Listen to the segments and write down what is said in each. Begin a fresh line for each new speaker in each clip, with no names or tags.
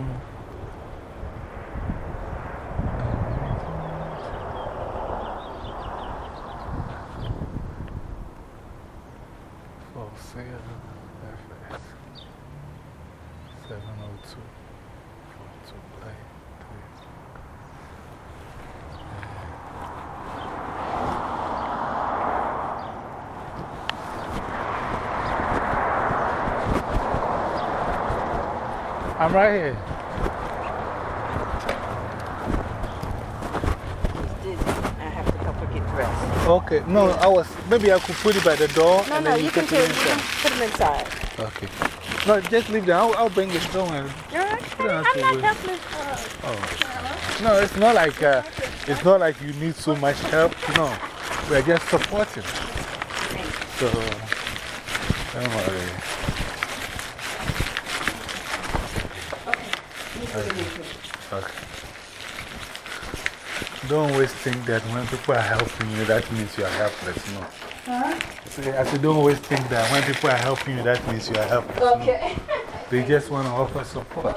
mm I'm right here.
I have to come get dressed.
Okay, no, I was, maybe I could put it by the door.
No,
and
no,
then
you can,
take
put,
it
you can
inside.
put them inside.
Okay. No, just leave them. I'll, I'll bring it. Worry.
You're right.
You
I'm not helpless. Uh,
Oh. No, it's not like uh, it's not like you need so much help. No, we're just supporting. So, don't worry. Okay. Don't always think that when people are helping you, that means you are helpless. No. Say- I said, don't always think that when people are helping you, that means you are helpless. No.
okay.
They just want to offer support.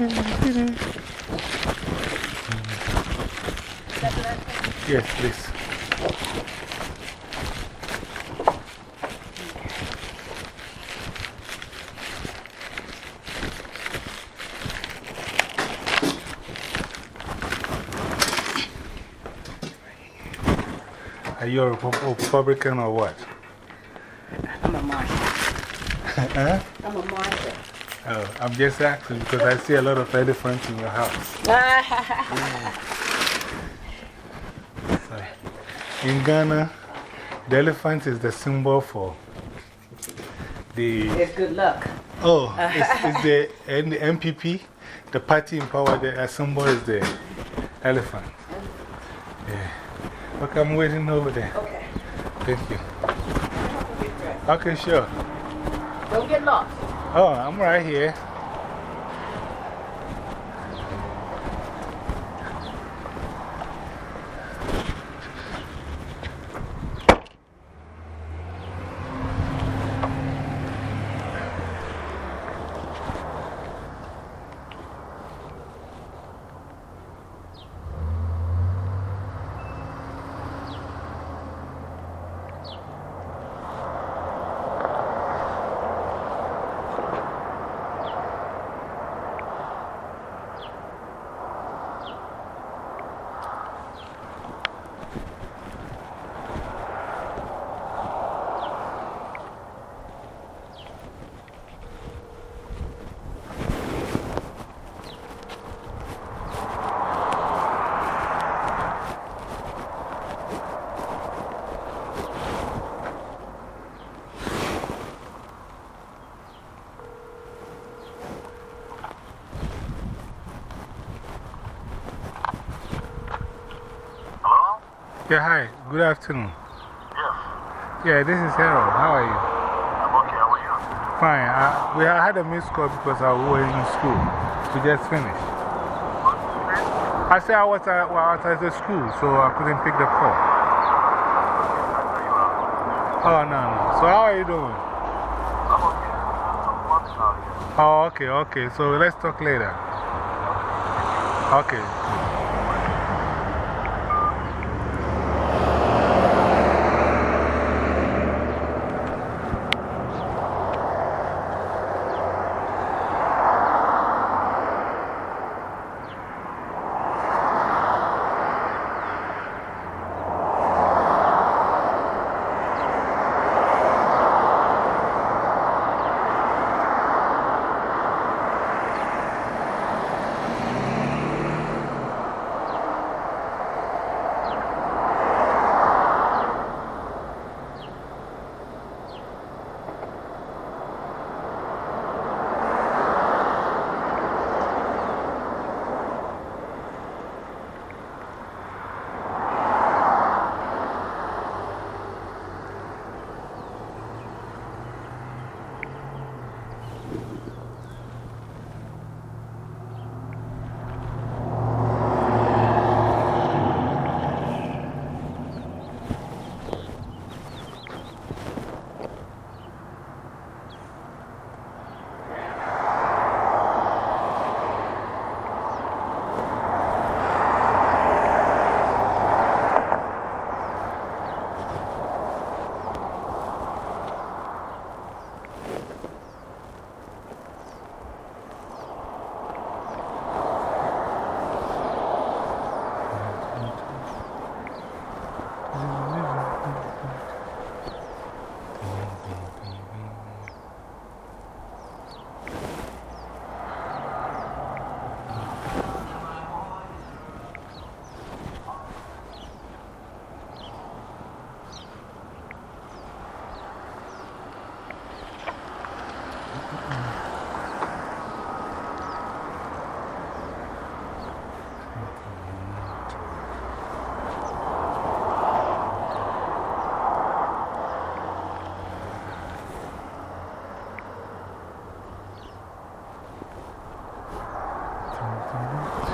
Yes, please. Are you a Repu- Republican or what?
I'm a marshal.
huh?
I'm a marshal.
Oh, I'm just asking because I see a lot of elephants in your house. So, in Ghana, the elephant is the symbol for the.
it's good luck.
Oh, it's, it's the N- NPP, the party in power, the symbol is the elephant. Yeah. Okay, I'm waiting over there.
Okay.
Thank you. Okay, sure.
Don't get lost.
Oh, I'm right here. Yeah, hi. Good afternoon.
Yes.
Yeah, this is Harold. How are you?
I'm okay. How are you?
Fine. I, we had a missed call because I was in school. We just finished. I said I was at, well, I was at the school, so I couldn't pick the call. Oh, no, no. So, how are you doing?
I'm okay. I'm walking out here.
Oh, okay, okay. So, let's talk later. Okay. Mm-hmm.